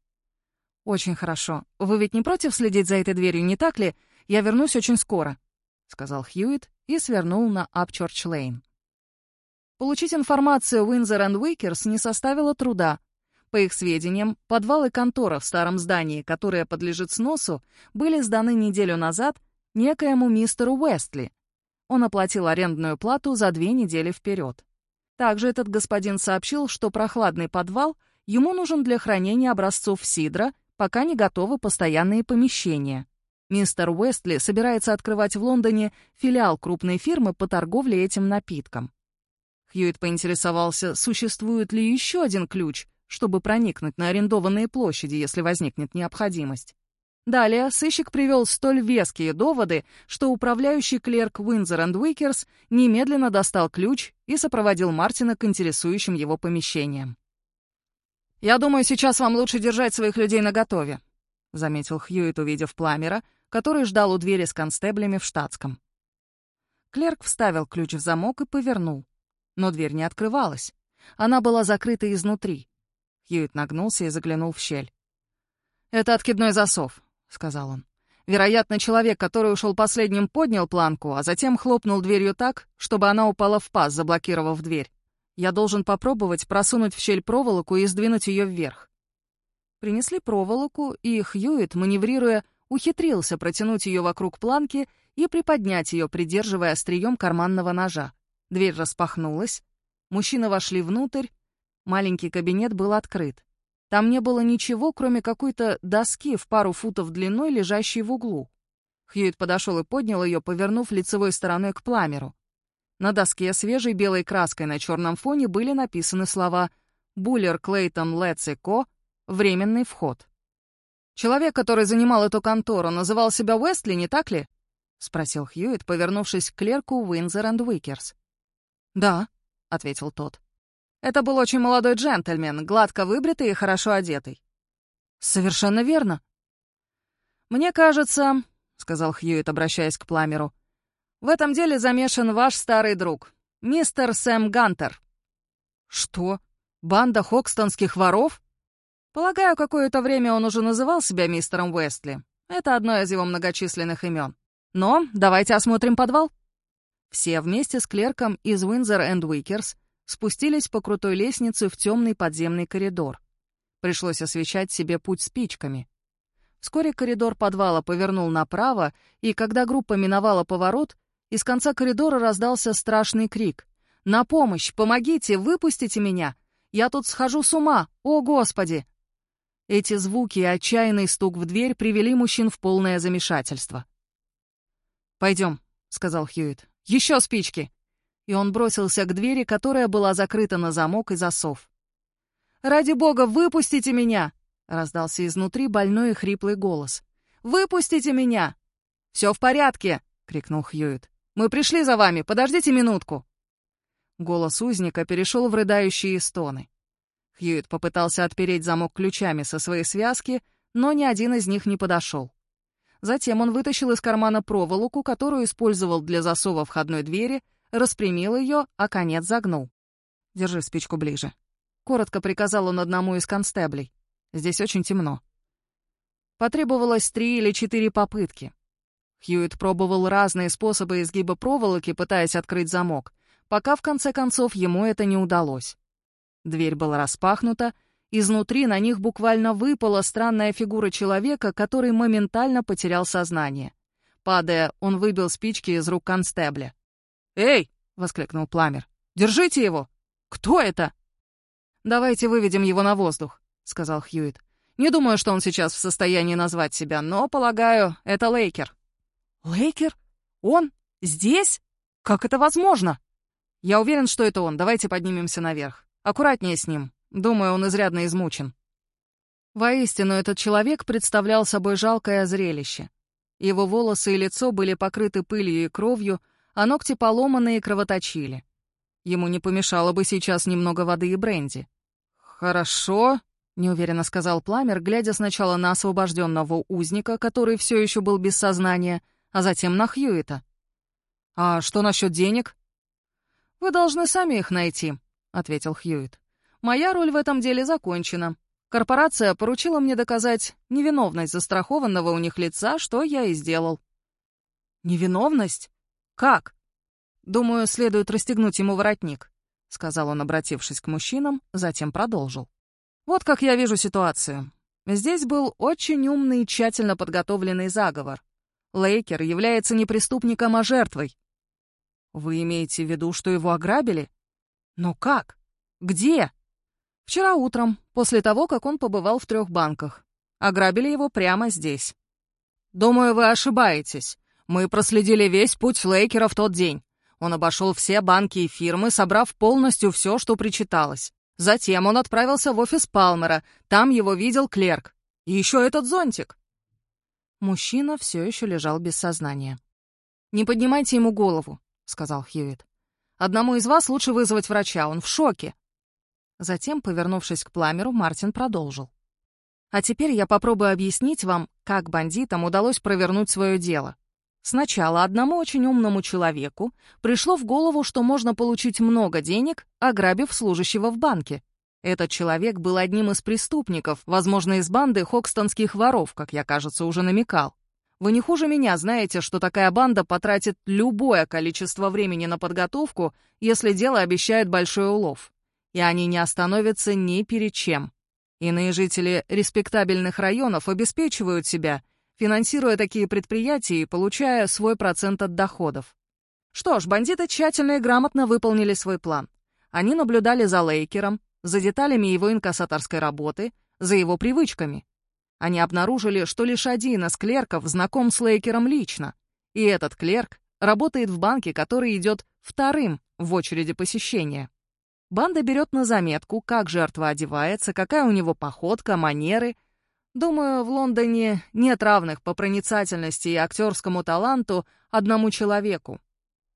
«Очень хорошо. Вы ведь не против следить за этой дверью, не так ли? Я вернусь очень скоро», — сказал Хьюитт и свернул на Апчорч-Лейн. Получить информацию Windsor and Wickers не составило труда. По их сведениям, подвал и контора в старом здании, которое подлежит сносу, были сданы неделю назад некоему мистеру Уэстли. Он оплатил арендную плату за две недели вперед. Также этот господин сообщил, что прохладный подвал ему нужен для хранения образцов сидра, пока не готовы постоянные помещения. Мистер Уэстли собирается открывать в Лондоне филиал крупной фирмы по торговле этим напитком. Хьюит поинтересовался, существует ли еще один ключ, чтобы проникнуть на арендованные площади, если возникнет необходимость. Далее сыщик привел столь веские доводы, что управляющий клерк энд Уикерс немедленно достал ключ и сопроводил Мартина к интересующим его помещениям. «Я думаю, сейчас вам лучше держать своих людей наготове», — заметил Хьюит, увидев Пламера, который ждал у двери с констеблями в штатском. Клерк вставил ключ в замок и повернул. Но дверь не открывалась. Она была закрыта изнутри. Хьюит нагнулся и заглянул в щель. «Это откидной засов», — сказал он. «Вероятно, человек, который ушел последним, поднял планку, а затем хлопнул дверью так, чтобы она упала в паз, заблокировав дверь. Я должен попробовать просунуть в щель проволоку и сдвинуть ее вверх». Принесли проволоку, и Хьюит, маневрируя, ухитрился протянуть ее вокруг планки и приподнять ее, придерживая острием карманного ножа. Дверь распахнулась. Мужчины вошли внутрь. Маленький кабинет был открыт. Там не было ничего, кроме какой-то доски в пару футов длиной, лежащей в углу. Хьюит подошел и поднял ее, повернув лицевой стороной к пламеру. На доске свежей белой краской на черном фоне были написаны слова «Буллер Клейтон Летс и Ко. Временный вход». «Человек, который занимал эту контору, называл себя Уэстли, не так ли?» — спросил Хьюит, повернувшись к клерку Уинзер энд Уикерс. «Да», — ответил тот. Это был очень молодой джентльмен, гладко выбритый и хорошо одетый. «Совершенно верно». «Мне кажется», — сказал Хьюит, обращаясь к Пламеру, «в этом деле замешан ваш старый друг, мистер Сэм Гантер». «Что? Банда хокстонских воров?» «Полагаю, какое-то время он уже называл себя мистером Уэстли. Это одно из его многочисленных имен. Но давайте осмотрим подвал». Все вместе с клерком из Уинзер энд Уикерс спустились по крутой лестнице в темный подземный коридор. Пришлось освещать себе путь спичками. Вскоре коридор подвала повернул направо, и когда группа миновала поворот, из конца коридора раздался страшный крик. «На помощь! Помогите! Выпустите меня! Я тут схожу с ума! О, Господи!» Эти звуки и отчаянный стук в дверь привели мужчин в полное замешательство. «Пойдем», — сказал Хьюит. «Еще спички!» И он бросился к двери, которая была закрыта на замок и засов. «Ради бога, выпустите меня!» — раздался изнутри больной и хриплый голос. «Выпустите меня!» «Все в порядке!» — крикнул Хьюит. «Мы пришли за вами, подождите минутку!» Голос узника перешел в рыдающие стоны. Хьюит попытался отпереть замок ключами со своей связки, но ни один из них не подошел. Затем он вытащил из кармана проволоку, которую использовал для засова входной двери, распрямил ее, а конец загнул. «Держи спичку ближе». Коротко приказал он одному из констеблей. «Здесь очень темно». Потребовалось три или четыре попытки. Хьюит пробовал разные способы изгиба проволоки, пытаясь открыть замок, пока в конце концов ему это не удалось. Дверь была распахнута, изнутри на них буквально выпала странная фигура человека, который моментально потерял сознание. Падая, он выбил спички из рук констебля. «Эй!» — воскликнул Пламер. «Держите его! Кто это?» «Давайте выведем его на воздух», — сказал Хьюит. «Не думаю, что он сейчас в состоянии назвать себя, но, полагаю, это Лейкер». «Лейкер? Он? Здесь? Как это возможно?» «Я уверен, что это он. Давайте поднимемся наверх. Аккуратнее с ним. Думаю, он изрядно измучен». Воистину, этот человек представлял собой жалкое зрелище. Его волосы и лицо были покрыты пылью и кровью, а ногти поломанные и кровоточили. Ему не помешало бы сейчас немного воды и бренди. «Хорошо», — неуверенно сказал Пламер, глядя сначала на освобожденного узника, который все еще был без сознания, а затем на Хьюита. «А что насчет денег?» «Вы должны сами их найти», — ответил Хьюит. «Моя роль в этом деле закончена. Корпорация поручила мне доказать невиновность застрахованного у них лица, что я и сделал». «Невиновность? «Как?» «Думаю, следует расстегнуть ему воротник», — сказал он, обратившись к мужчинам, затем продолжил. «Вот как я вижу ситуацию. Здесь был очень умный и тщательно подготовленный заговор. Лейкер является не преступником, а жертвой. Вы имеете в виду, что его ограбили? Но как? Где? Вчера утром, после того, как он побывал в трех банках. Ограбили его прямо здесь. Думаю, вы ошибаетесь. Мы проследили весь путь Лейкера в тот день. Он обошел все банки и фирмы, собрав полностью все, что причиталось. Затем он отправился в офис Палмера. Там его видел клерк. И еще этот зонтик. Мужчина все еще лежал без сознания. «Не поднимайте ему голову», — сказал Хьюитт. «Одному из вас лучше вызвать врача, он в шоке». Затем, повернувшись к Пламеру, Мартин продолжил. «А теперь я попробую объяснить вам, как бандитам удалось провернуть свое дело. Сначала одному очень умному человеку пришло в голову, что можно получить много денег, ограбив служащего в банке. Этот человек был одним из преступников, возможно, из банды хокстонских воров, как я, кажется, уже намекал. Вы не хуже меня знаете, что такая банда потратит любое количество времени на подготовку, если дело обещает большой улов. И они не остановятся ни перед чем. Иные жители респектабельных районов обеспечивают себя, финансируя такие предприятия и получая свой процент от доходов. Что ж, бандиты тщательно и грамотно выполнили свой план. Они наблюдали за Лейкером, за деталями его инкассаторской работы, за его привычками. Они обнаружили, что лишь один из клерков знаком с Лейкером лично, и этот клерк работает в банке, который идет вторым в очереди посещения. Банда берет на заметку, как жертва одевается, какая у него походка, манеры — Думаю, в Лондоне нет равных по проницательности и актерскому таланту одному человеку.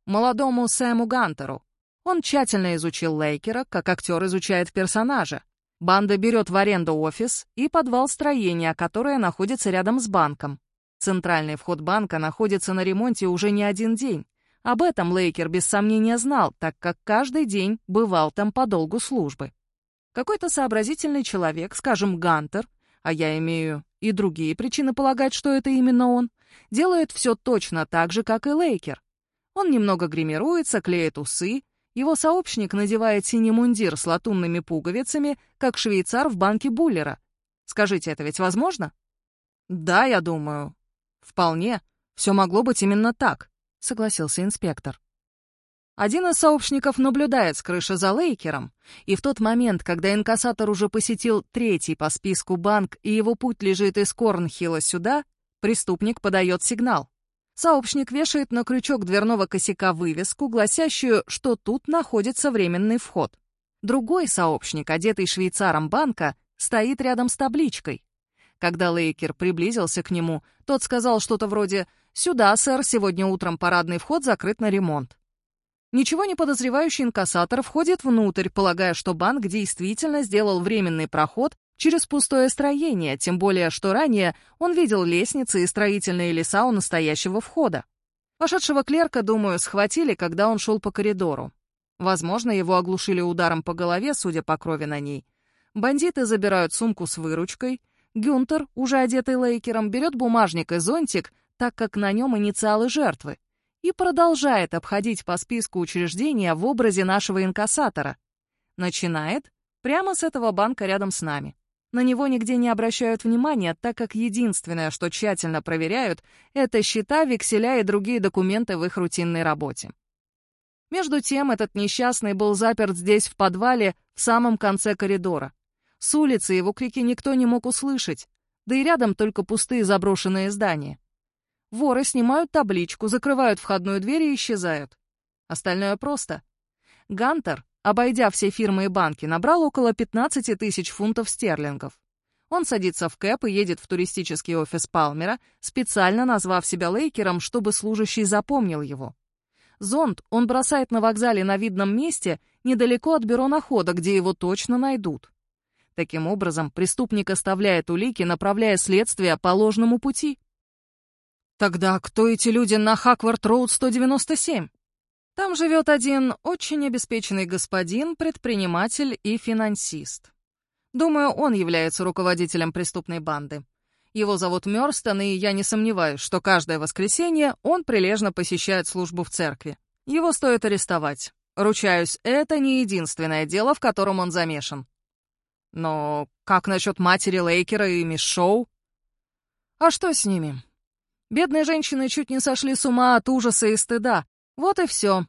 Молодому Сэму Гантеру. Он тщательно изучил Лейкера, как актер изучает персонажа. Банда берет в аренду офис и подвал строения, которое находится рядом с банком. Центральный вход банка находится на ремонте уже не один день. Об этом Лейкер без сомнения знал, так как каждый день бывал там по долгу службы. Какой-то сообразительный человек, скажем, Гантер, а я имею и другие причины полагать, что это именно он, делает все точно так же, как и Лейкер. Он немного гримируется, клеит усы, его сообщник надевает синий мундир с латунными пуговицами, как швейцар в банке Буллера. Скажите, это ведь возможно? Да, я думаю. Вполне. Все могло быть именно так, согласился инспектор. Один из сообщников наблюдает с крыши за Лейкером, и в тот момент, когда инкассатор уже посетил третий по списку банк и его путь лежит из Корнхилла сюда, преступник подает сигнал. Сообщник вешает на крючок дверного косяка вывеску, гласящую, что тут находится временный вход. Другой сообщник, одетый швейцаром банка, стоит рядом с табличкой. Когда Лейкер приблизился к нему, тот сказал что-то вроде «Сюда, сэр, сегодня утром парадный вход закрыт на ремонт». Ничего не подозревающий инкассатор входит внутрь, полагая, что банк действительно сделал временный проход через пустое строение, тем более, что ранее он видел лестницы и строительные леса у настоящего входа. Вошедшего клерка, думаю, схватили, когда он шел по коридору. Возможно, его оглушили ударом по голове, судя по крови на ней. Бандиты забирают сумку с выручкой. Гюнтер, уже одетый лейкером, берет бумажник и зонтик, так как на нем инициалы жертвы и продолжает обходить по списку учреждения в образе нашего инкассатора. Начинает прямо с этого банка рядом с нами. На него нигде не обращают внимания, так как единственное, что тщательно проверяют, это счета, векселя и другие документы в их рутинной работе. Между тем, этот несчастный был заперт здесь, в подвале, в самом конце коридора. С улицы его крики никто не мог услышать, да и рядом только пустые заброшенные здания. Воры снимают табличку, закрывают входную дверь и исчезают. Остальное просто. Гантер, обойдя все фирмы и банки, набрал около 15 тысяч фунтов стерлингов. Он садится в кэп и едет в туристический офис Палмера, специально назвав себя Лейкером, чтобы служащий запомнил его. Зонт он бросает на вокзале на видном месте, недалеко от бюро находа, где его точно найдут. Таким образом, преступник оставляет улики, направляя следствие по ложному пути. Тогда кто эти люди на Хаквард-Роуд 197? Там живет один очень обеспеченный господин, предприниматель и финансист. Думаю, он является руководителем преступной банды. Его зовут Мёрстон, и я не сомневаюсь, что каждое воскресенье он прилежно посещает службу в церкви. Его стоит арестовать. Ручаюсь, это не единственное дело, в котором он замешан. Но как насчет матери Лейкера и мисс Шоу? А что с ними? Бедные женщины чуть не сошли с ума от ужаса и стыда. Вот и все.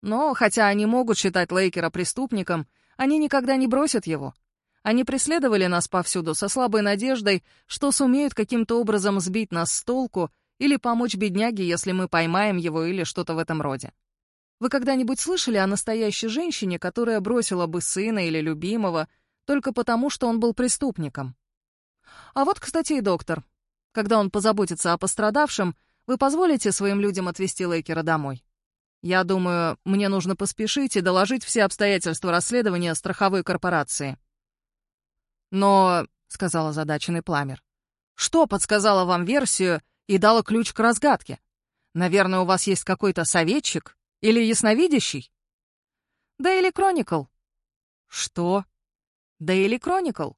Но, хотя они могут считать Лейкера преступником, они никогда не бросят его. Они преследовали нас повсюду со слабой надеждой, что сумеют каким-то образом сбить нас с толку или помочь бедняге, если мы поймаем его или что-то в этом роде. Вы когда-нибудь слышали о настоящей женщине, которая бросила бы сына или любимого только потому, что он был преступником? А вот, кстати, и доктор. Когда он позаботится о пострадавшем, вы позволите своим людям отвезти Лейкера домой? Я думаю, мне нужно поспешить и доложить все обстоятельства расследования страховой корпорации. Но, — сказал озадаченный Пламер, — что подсказало вам версию и дало ключ к разгадке? Наверное, у вас есть какой-то советчик или ясновидящий? Daily Chronicle. Что? Daily Chronicle.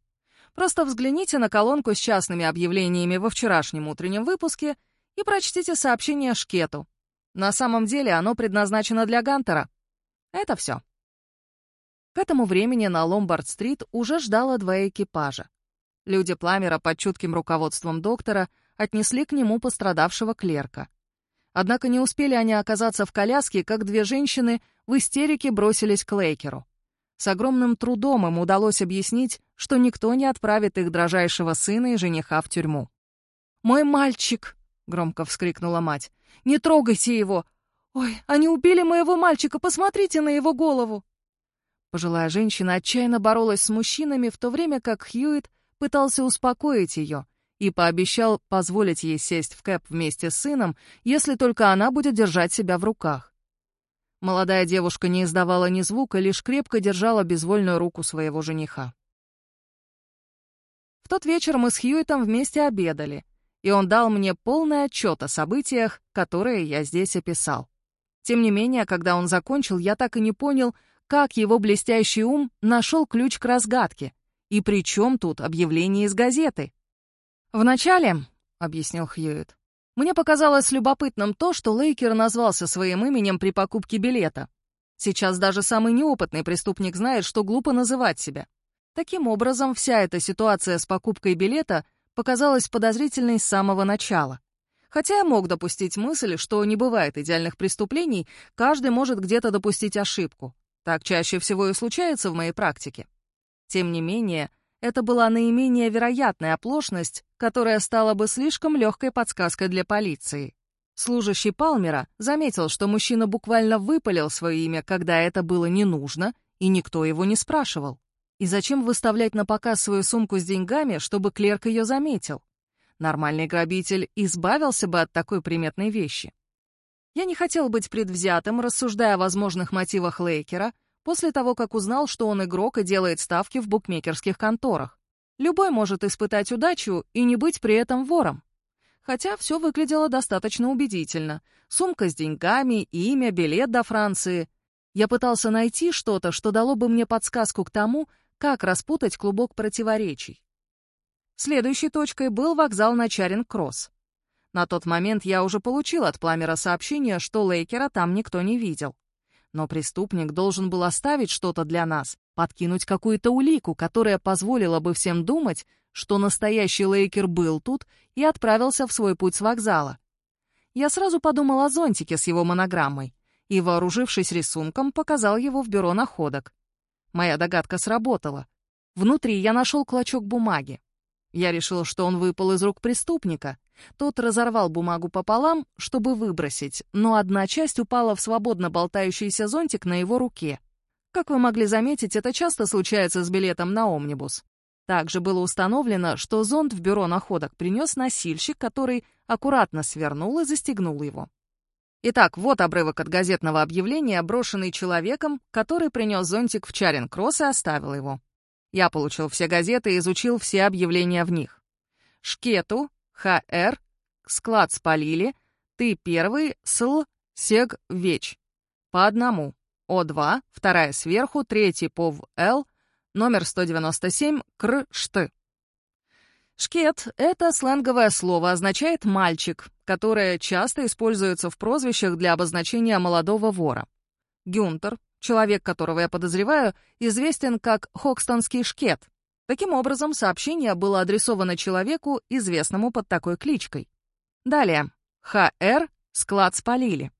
Просто взгляните на колонку с частными объявлениями во вчерашнем утреннем выпуске и прочтите сообщение Шкету. На самом деле оно предназначено для Гантера. Это все. К этому времени на Ломбард-стрит уже ждало два экипажа. Люди Пламера под чутким руководством доктора отнесли к нему пострадавшего клерка. Однако не успели они оказаться в коляске, как две женщины в истерике бросились к Лейкеру. С огромным трудом им удалось объяснить, что никто не отправит их дрожайшего сына и жениха в тюрьму. «Мой мальчик!» — громко вскрикнула мать. «Не трогайте его! Ой, они убили моего мальчика! Посмотрите на его голову!» Пожилая женщина отчаянно боролась с мужчинами, в то время как Хьюит пытался успокоить ее и пообещал позволить ей сесть в кэп вместе с сыном, если только она будет держать себя в руках. Молодая девушка не издавала ни звука, лишь крепко держала безвольную руку своего жениха. В тот вечер мы с Хьюитом вместе обедали, и он дал мне полный отчет о событиях, которые я здесь описал. Тем не менее, когда он закончил, я так и не понял, как его блестящий ум нашел ключ к разгадке. И при чем тут объявление из газеты? «Вначале», — объяснил Хьюит, мне показалось любопытным то, что Лейкер назвался своим именем при покупке билета. Сейчас даже самый неопытный преступник знает, что глупо называть себя. Таким образом, вся эта ситуация с покупкой билета показалась подозрительной с самого начала. Хотя я мог допустить мысль, что не бывает идеальных преступлений, каждый может где-то допустить ошибку. Так чаще всего и случается в моей практике. Тем не менее, это была наименее вероятная оплошность, которая стала бы слишком легкой подсказкой для полиции. Служащий Палмера заметил, что мужчина буквально выпалил свое имя, когда это было не нужно, и никто его не спрашивал. И зачем выставлять на показ свою сумку с деньгами, чтобы клерк ее заметил? Нормальный грабитель избавился бы от такой приметной вещи. Я не хотел быть предвзятым, рассуждая о возможных мотивах Лейкера, после того, как узнал, что он игрок и делает ставки в букмекерских конторах. Любой может испытать удачу и не быть при этом вором. Хотя все выглядело достаточно убедительно. Сумка с деньгами, имя, билет до Франции. Я пытался найти что-то, что дало бы мне подсказку к тому, как распутать клубок противоречий. Следующей точкой был вокзал на Чаринг-Кросс. На тот момент я уже получил от Пламера сообщение, что Лейкера там никто не видел. Но преступник должен был оставить что-то для нас, подкинуть какую-то улику, которая позволила бы всем думать, что настоящий Лейкер был тут и отправился в свой путь с вокзала. Я сразу подумал о зонтике с его монограммой и, вооружившись рисунком, показал его в бюро находок. Моя догадка сработала. Внутри я нашел клочок бумаги. Я решил, что он выпал из рук преступника — тот разорвал бумагу пополам, чтобы выбросить, но одна часть упала в свободно болтающийся зонтик на его руке. Как вы могли заметить, это часто случается с билетом на «Омнибус». Также было установлено, что зонт в бюро находок принес носильщик, который аккуратно свернул и застегнул его. Итак, вот обрывок от газетного объявления, брошенный человеком, который принес зонтик в Чаринг-Кросс и оставил его. Я получил все газеты и изучил все объявления в них. Шкету, ХР, склад спалили, ты первый, сл, сег, веч. По одному. О2, вторая сверху, третий пов Л, номер 197, кр, шт. Шкет — это сленговое слово, означает «мальчик», которое часто используется в прозвищах для обозначения молодого вора. Гюнтер, человек, которого я подозреваю, известен как Хокстонский шкет, Таким образом, сообщение было адресовано человеку, известному под такой кличкой. Далее. ХР «Склад спалили».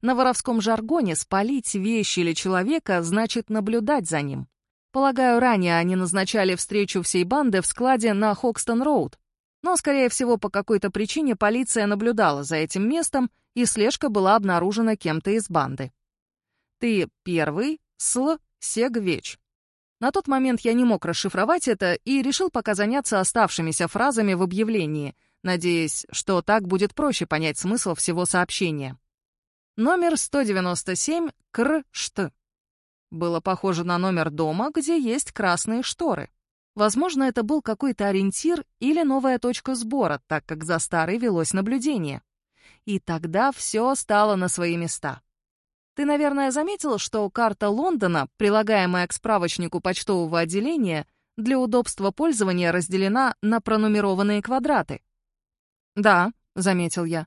На воровском жаргоне спалить вещи или человека значит наблюдать за ним. Полагаю, ранее они назначали встречу всей банды в складе на Хокстон-Роуд. Но, скорее всего, по какой-то причине полиция наблюдала за этим местом, и слежка была обнаружена кем-то из банды. Ты первый, сл, сег, веч. На тот момент я не мог расшифровать это и решил пока заняться оставшимися фразами в объявлении, надеясь, что так будет проще понять смысл всего сообщения. Номер 197 Кршт. Было похоже на номер дома, где есть красные шторы. Возможно, это был какой-то ориентир или новая точка сбора, так как за старой велось наблюдение. И тогда все стало на свои места. Ты, наверное, заметил, что карта Лондона, прилагаемая к справочнику почтового отделения, для удобства пользования разделена на пронумерованные квадраты. «Да», — заметил я.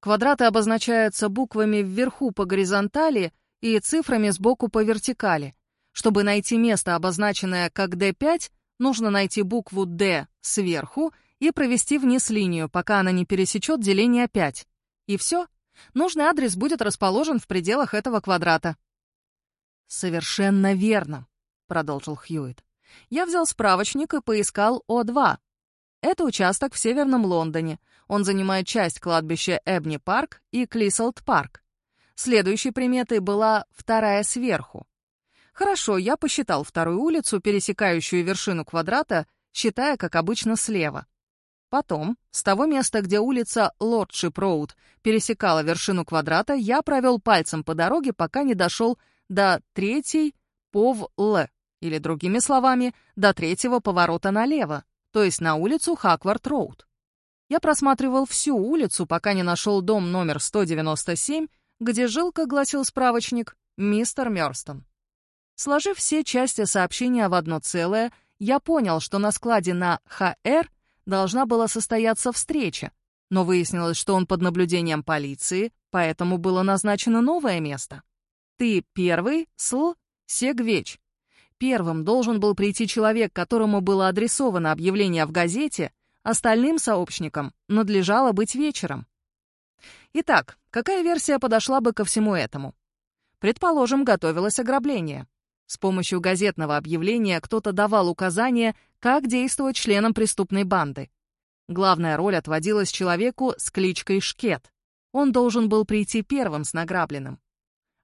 Квадраты обозначаются буквами вверху по горизонтали и цифрами сбоку по вертикали. Чтобы найти место, обозначенное как D5, нужно найти букву D сверху и провести вниз линию, пока она не пересечет деление 5. И все. Нужный адрес будет расположен в пределах этого квадрата. «Совершенно верно», — продолжил Хьюитт. Я взял справочник и поискал О2. Это участок в Северном Лондоне. Он занимает часть кладбища Эбни-парк и Клисселд-парк. Следующей приметой была вторая сверху. Хорошо, я посчитал вторую улицу, пересекающую вершину квадрата, считая, как обычно, слева. Потом, с того места, где улица Лордшип-Роуд пересекала вершину квадрата, я провел пальцем по дороге, пока не дошел до третьей Пов-Л, или, другими словами, до третьего поворота налево, то есть на улицу Хаквард-Роуд. Я просматривал всю улицу, пока не нашел дом номер 197, где жил, как гласил справочник, мистер Мёрстон. Сложив все части сообщения в одно целое, я понял, что на складе на ХР должна была состояться встреча, но выяснилось, что он под наблюдением полиции, поэтому было назначено новое место. Ты первый, сл, сегвеч. Первым должен был прийти человек, которому было адресовано объявление в газете, остальным сообщникам надлежало быть вечером. Итак, какая версия подошла бы ко всему этому? Предположим, готовилось ограбление. С помощью газетного объявления кто-то давал указания, как действовать членам преступной банды. Главная роль отводилась человеку с кличкой Шкет. Он должен был прийти первым с награбленным.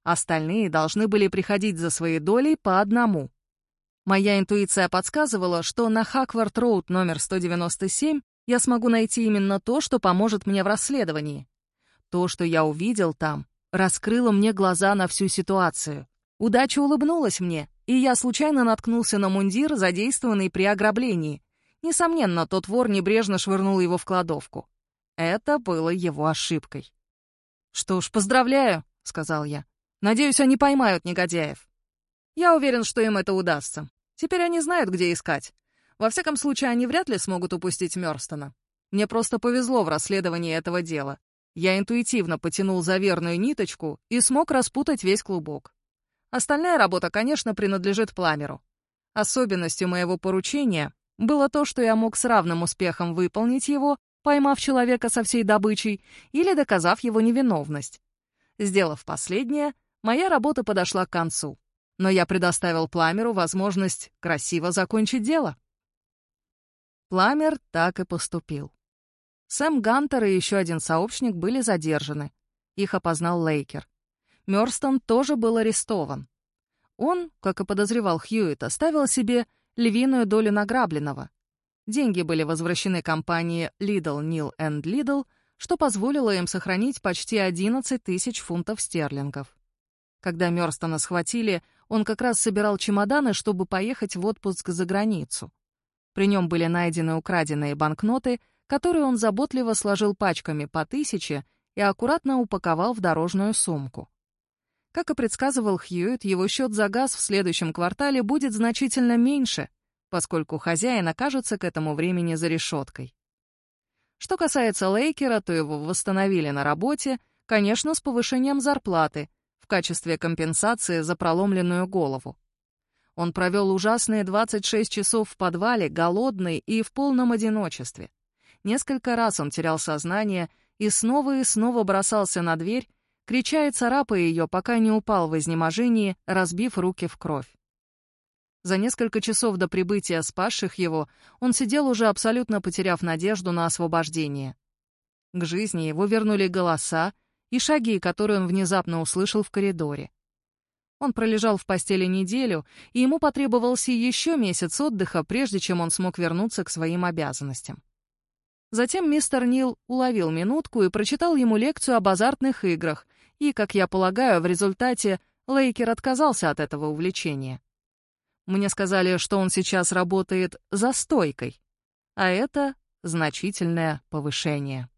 Остальные должны были приходить за своей долей по одному. Моя интуиция подсказывала, что на Хаквард-Роуд номер 197 я смогу найти именно то, что поможет мне в расследовании. То, что я увидел там, раскрыло мне глаза на всю ситуацию. Удача улыбнулась мне, и я случайно наткнулся на мундир, задействованный при ограблении. Несомненно, тот вор небрежно швырнул его в кладовку. Это было его ошибкой. «Что ж, поздравляю», — сказал я. «Надеюсь, они поймают негодяев». «Я уверен, что им это удастся. Теперь они знают, где искать. Во всяком случае, они вряд ли смогут упустить Мёрстона. Мне просто повезло в расследовании этого дела. Я интуитивно потянул за верную ниточку и смог распутать весь клубок. Остальная работа, конечно, принадлежит Пламеру. Особенностью моего поручения было то, что я мог с равным успехом выполнить его, поймав человека со всей добычей или доказав его невиновность. Сделав последнее, моя работа подошла к концу. Но я предоставил Пламеру возможность красиво закончить дело. Пламер так и поступил. Сэм Гантер и еще один сообщник были задержаны. Их опознал Лейкер. Мёрстон тоже был арестован. Он, как и подозревал Хьюитт, оставил себе львиную долю награбленного. Деньги были возвращены компании Lidl, Neal Lidl, что позволило им сохранить почти 11 тысяч фунтов стерлингов. Когда Мёрстона схватили, он как раз собирал чемоданы, чтобы поехать в отпуск за границу. При нем были найдены украденные банкноты, которые он заботливо сложил пачками по тысяче и аккуратно упаковал в дорожную сумку. Как и предсказывал Хьюитт, его счет за газ в следующем квартале будет значительно меньше, поскольку хозяин окажется к этому времени за решеткой. Что касается Лейкера, то его восстановили на работе, конечно, с повышением зарплаты, в качестве компенсации за проломленную голову. Он провел ужасные 26 часов в подвале, голодный и в полном одиночестве. Несколько раз он терял сознание и снова и снова бросался на дверь, крича и царапая ее, пока не упал в изнеможении, разбив руки в кровь. За несколько часов до прибытия спасших его он сидел уже абсолютно потеряв надежду на освобождение. К жизни его вернули голоса и шаги, которые он внезапно услышал в коридоре. Он пролежал в постели неделю, и ему потребовался еще месяц отдыха, прежде чем он смог вернуться к своим обязанностям. Затем мистер Нил уловил минутку и прочитал ему лекцию об азартных играх, и, как я полагаю, в результате Лейкер отказался от этого увлечения. Мне сказали, что он сейчас работает за стойкой, а это значительное повышение.